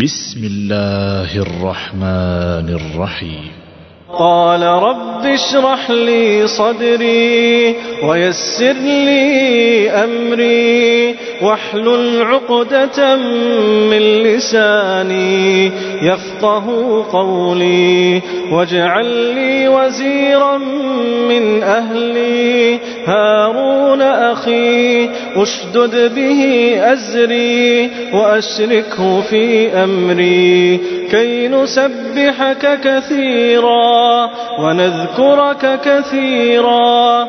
بسم الله الرحمن الرحيم قال رب اشرح لي صدري ويسر لي أمري واحلل عقدة من لساني يفقه قولي واجعل لي وزيرا من أهلي هارون أخي أشدد به أزري وأشركه في أمري كي نسبحك كثيرا ونذكرك كثيرا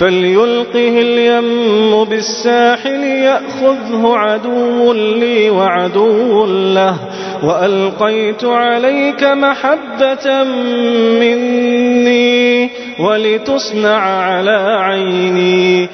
فليلقه اليم بالساحل يأخذه عدو لي وعدو له وألقيت عليك محبة مني ولتصنع على عيني